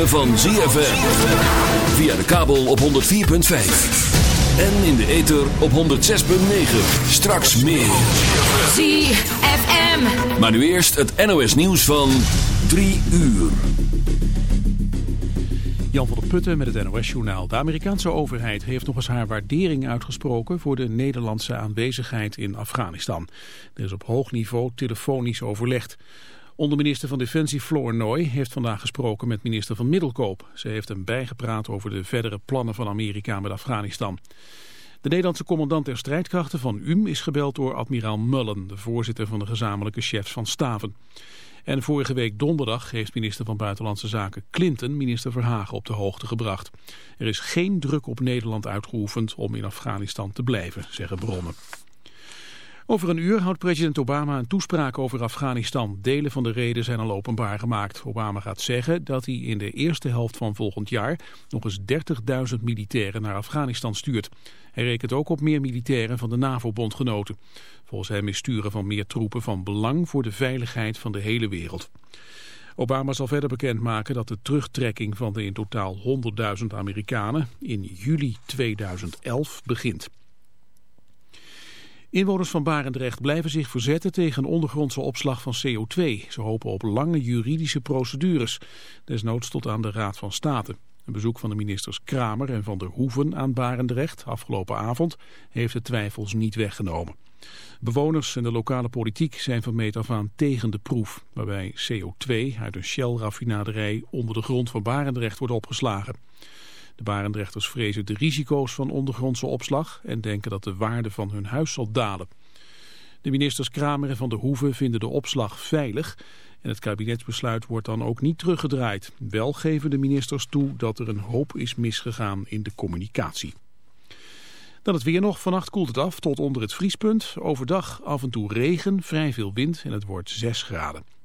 Ritme van ZFM. Via de kabel op 104.5. En in de ether op 106.9. Straks meer. ZFM. Maar nu eerst het NOS nieuws van 3 uur. Jan van der Putten met het NOS-journaal. De Amerikaanse overheid heeft nog eens haar waardering uitgesproken voor de Nederlandse aanwezigheid in Afghanistan. Er is op hoog niveau telefonisch overlegd. Onderminister van Defensie Floor Nooy heeft vandaag gesproken met minister van Middelkoop. Ze heeft hem bijgepraat over de verdere plannen van Amerika met Afghanistan. De Nederlandse commandant der strijdkrachten van UM is gebeld door admiraal Mullen, de voorzitter van de gezamenlijke chefs van staven. En vorige week donderdag heeft minister van Buitenlandse Zaken Clinton minister Verhagen op de hoogte gebracht. Er is geen druk op Nederland uitgeoefend om in Afghanistan te blijven, zeggen bronnen. Over een uur houdt president Obama een toespraak over Afghanistan. Delen van de reden zijn al openbaar gemaakt. Obama gaat zeggen dat hij in de eerste helft van volgend jaar nog eens 30.000 militairen naar Afghanistan stuurt. Hij rekent ook op meer militairen van de NAVO-bondgenoten. Volgens hem is sturen van meer troepen van belang voor de veiligheid van de hele wereld. Obama zal verder bekendmaken dat de terugtrekking van de in totaal 100.000 Amerikanen in juli 2011 begint. Inwoners van Barendrecht blijven zich verzetten tegen ondergrondse opslag van CO2. Ze hopen op lange juridische procedures, desnoods tot aan de Raad van State. Een bezoek van de ministers Kramer en Van der Hoeven aan Barendrecht afgelopen avond heeft de twijfels niet weggenomen. Bewoners en de lokale politiek zijn van meet af aan tegen de proef, waarbij CO2 uit een Shell-raffinaderij onder de grond van Barendrecht wordt opgeslagen. De Barendrechters vrezen de risico's van ondergrondse opslag en denken dat de waarde van hun huis zal dalen. De ministers Kramer en Van der Hoeven vinden de opslag veilig en het kabinetsbesluit wordt dan ook niet teruggedraaid. Wel geven de ministers toe dat er een hoop is misgegaan in de communicatie. Dan het weer nog. Vannacht koelt het af tot onder het vriespunt. Overdag af en toe regen, vrij veel wind en het wordt 6 graden.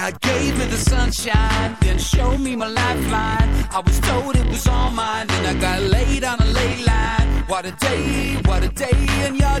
God gave me the sunshine, then showed me my lifeline. I was told it was all mine, then I got laid on a ley line. What a day, what a day, and your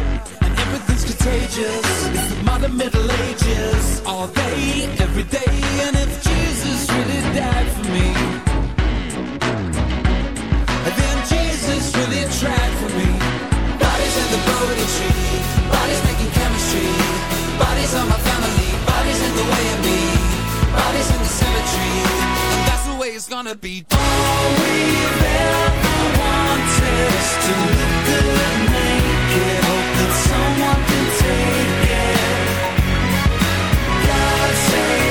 The modern Middle Ages. All day, every day. And if Jesus really died for me. Then Jesus really tried for me. Bodies in the Bodhi tree. Bodies making chemistry. Bodies on my family. Bodies in the way of me. Bodies in the cemetery. And that's the way it's gonna be. All we ever wanted is to look good naked. Hope that someone can take it. God save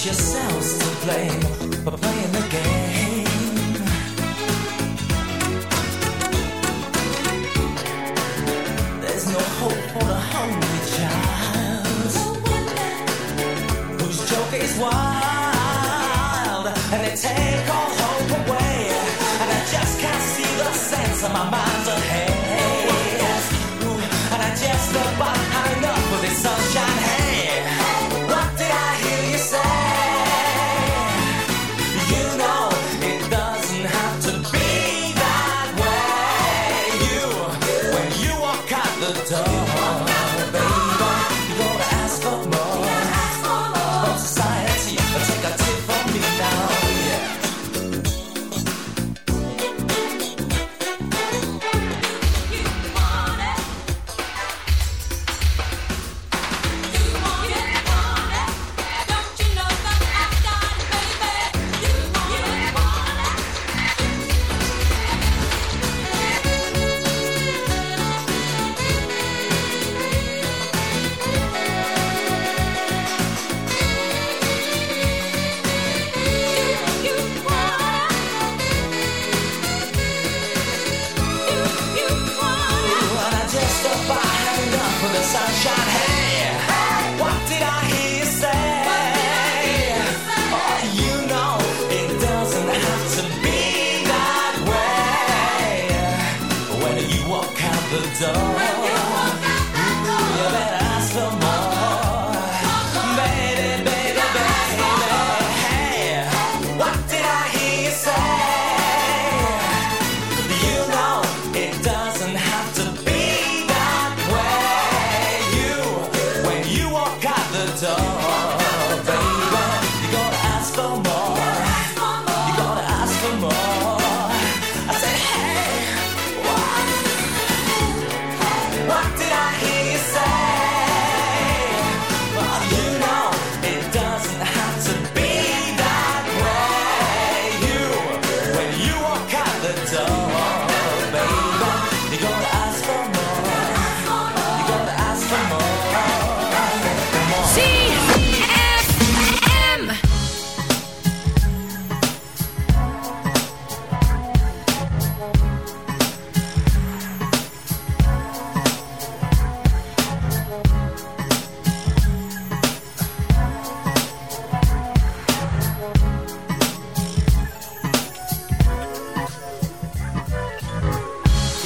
got yourselves to blame for playing the game. There's no hope for the hungry child whose joke is wild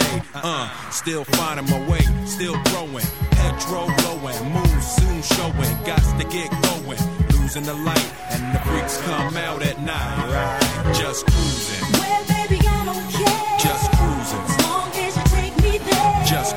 day. Uh, still finding my way, still growing. Petrol blowing, moon soon showing. Got to get going. Losing the light, and the freaks come out at night. Just cruising, Well, baby, I don't care. just cruising, As long as you take me there. just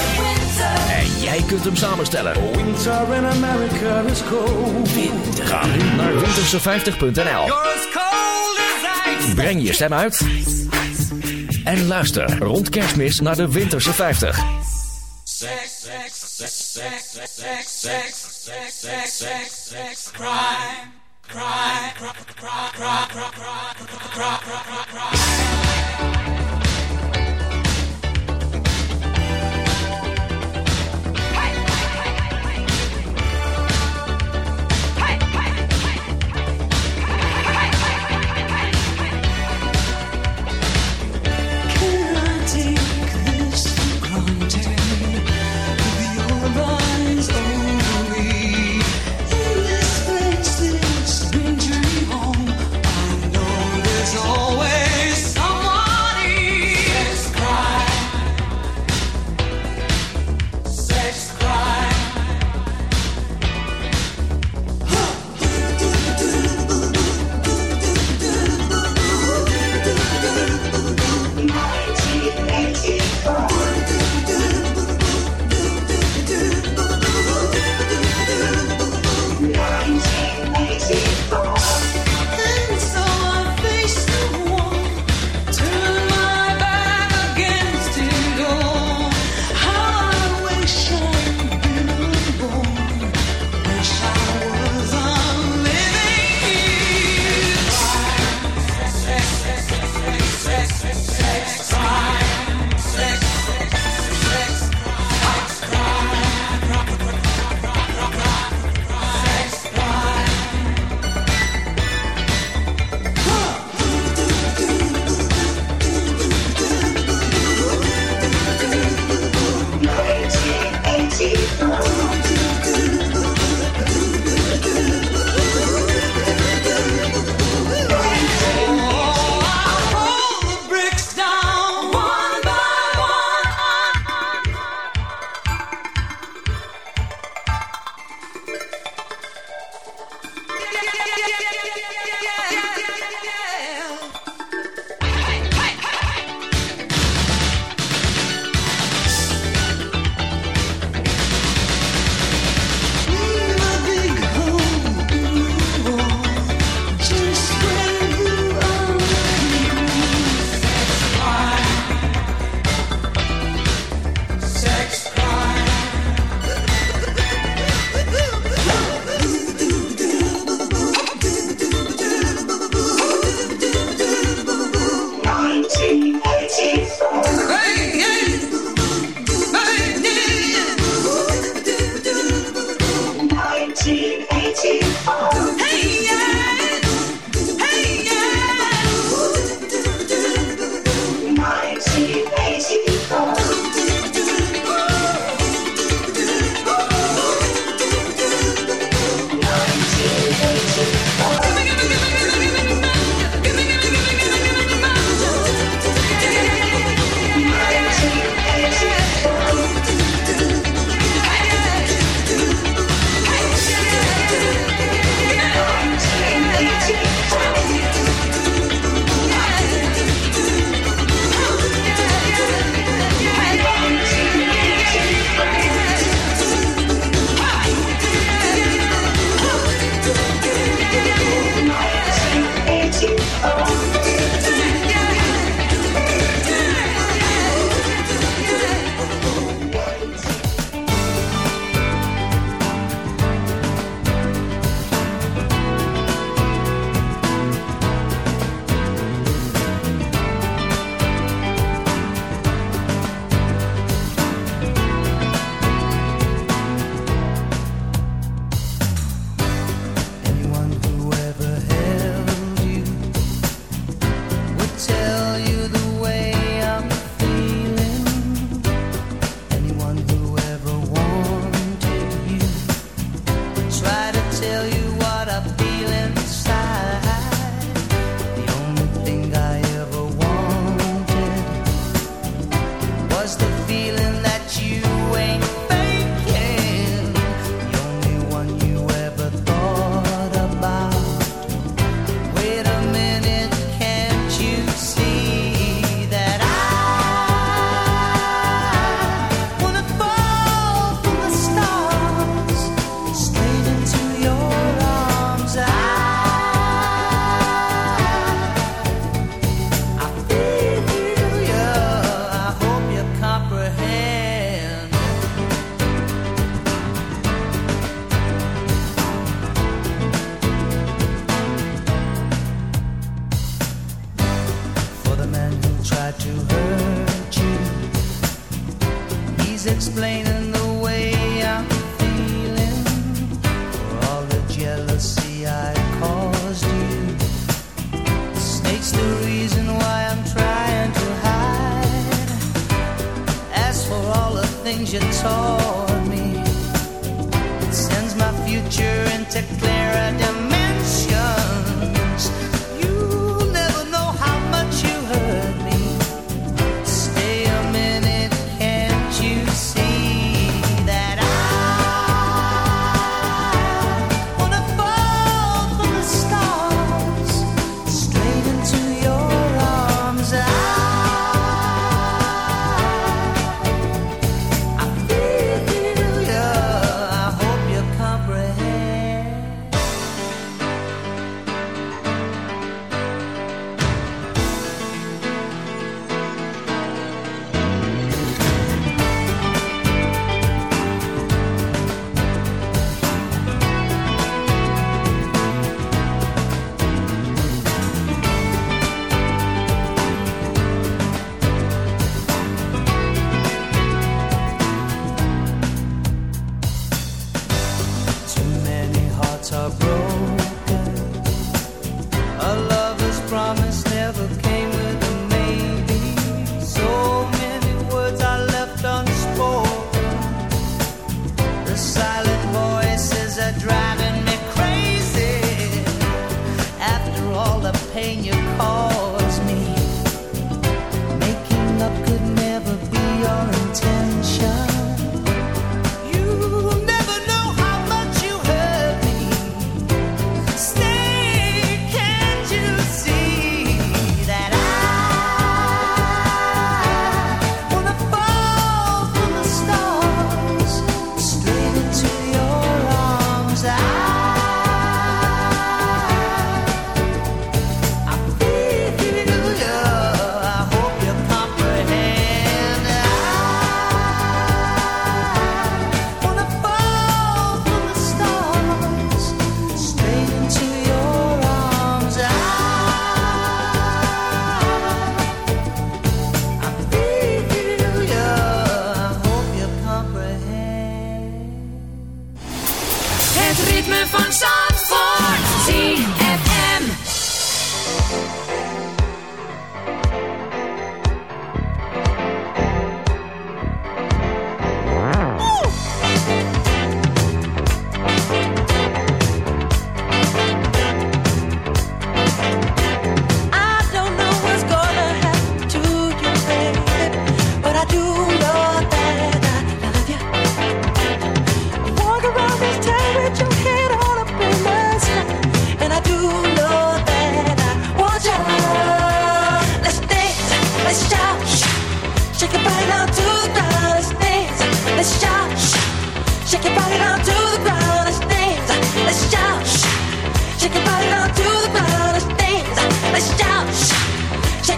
En jij kunt hem samenstellen. Winter in America is cold. Ga nu naar winterse50.nl. Breng je stem uit. En luister rond kerstmis naar de Winterse 50. Sex,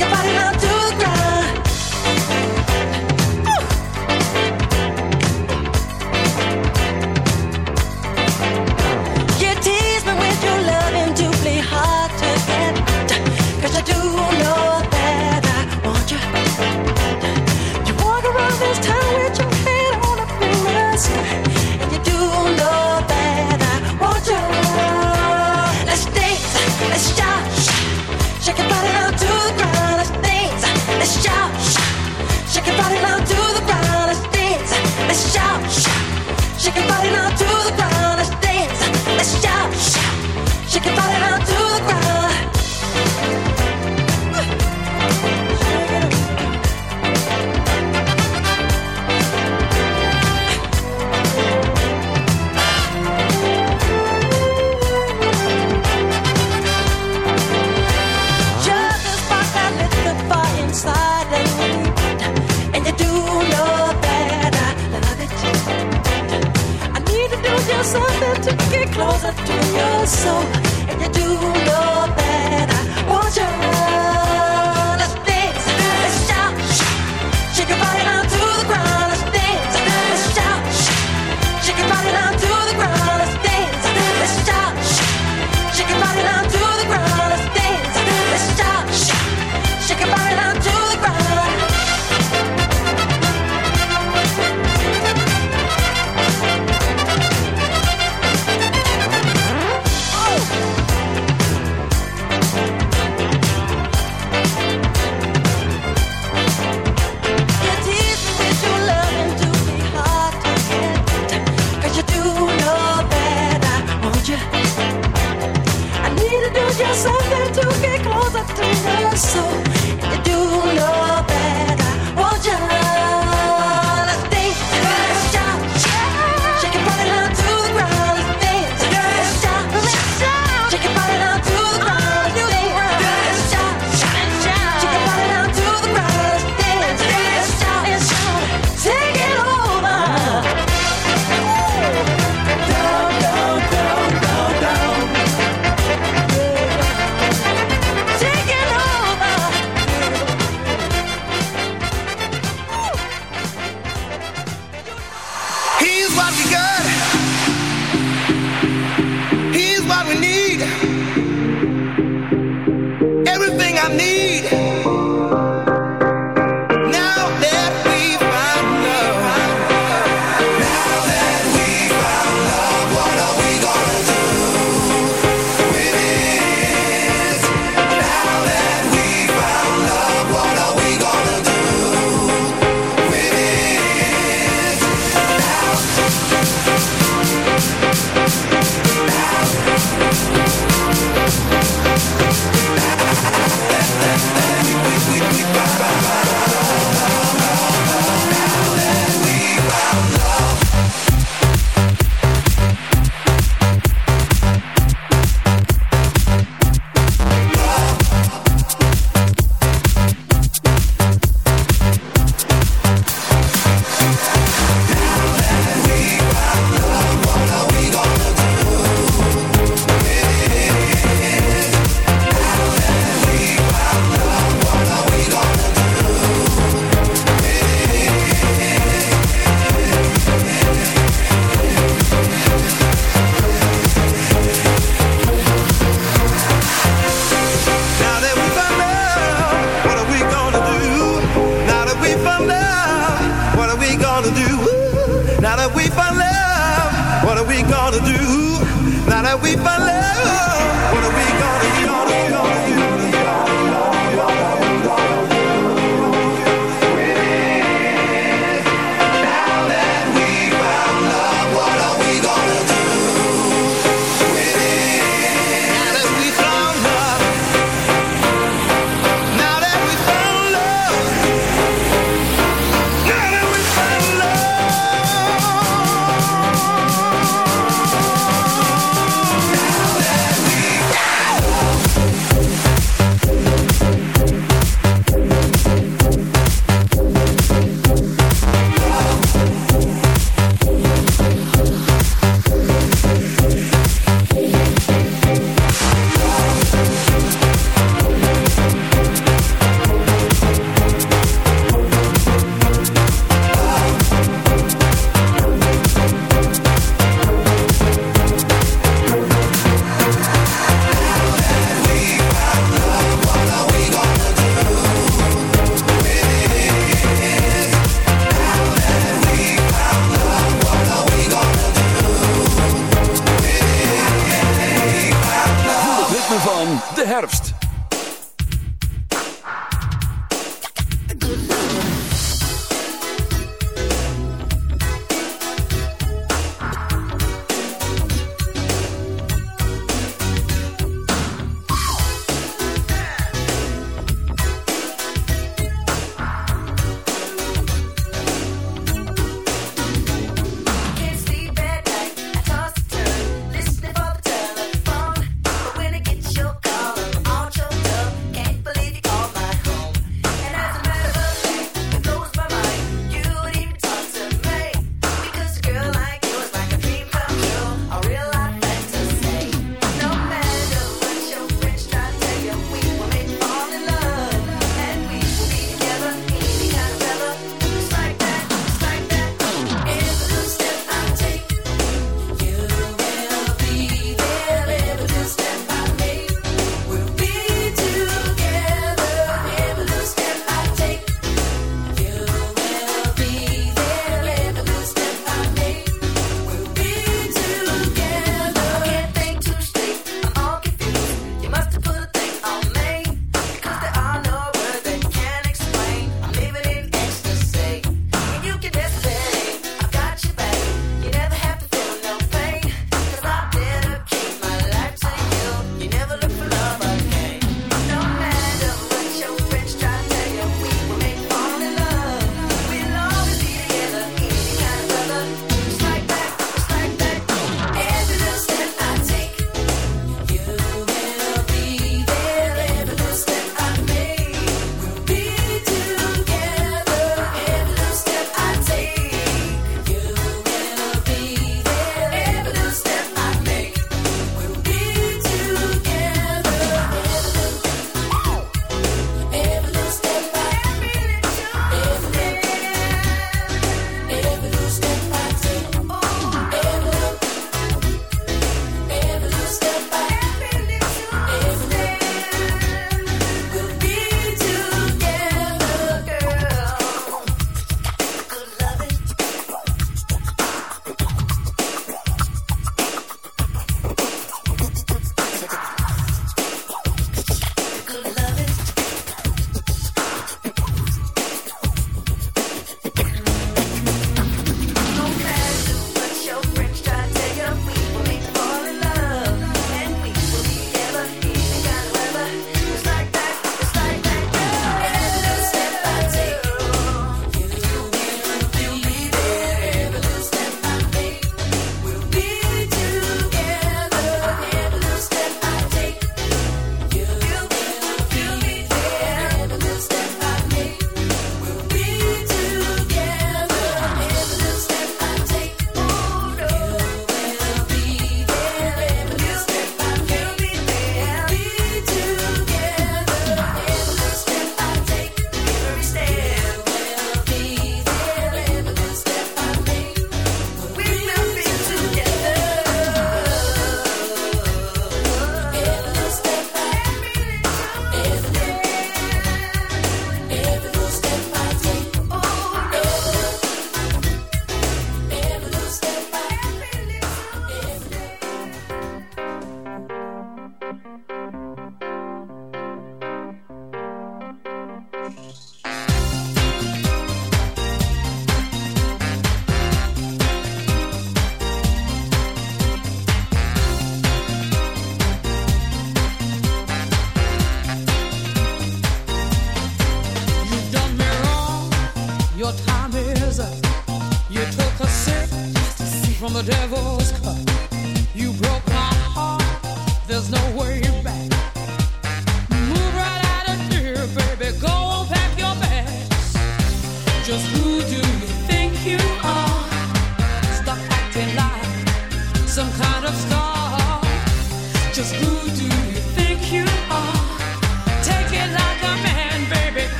your body so something to get closer to your soul. You do know. The devil's cut.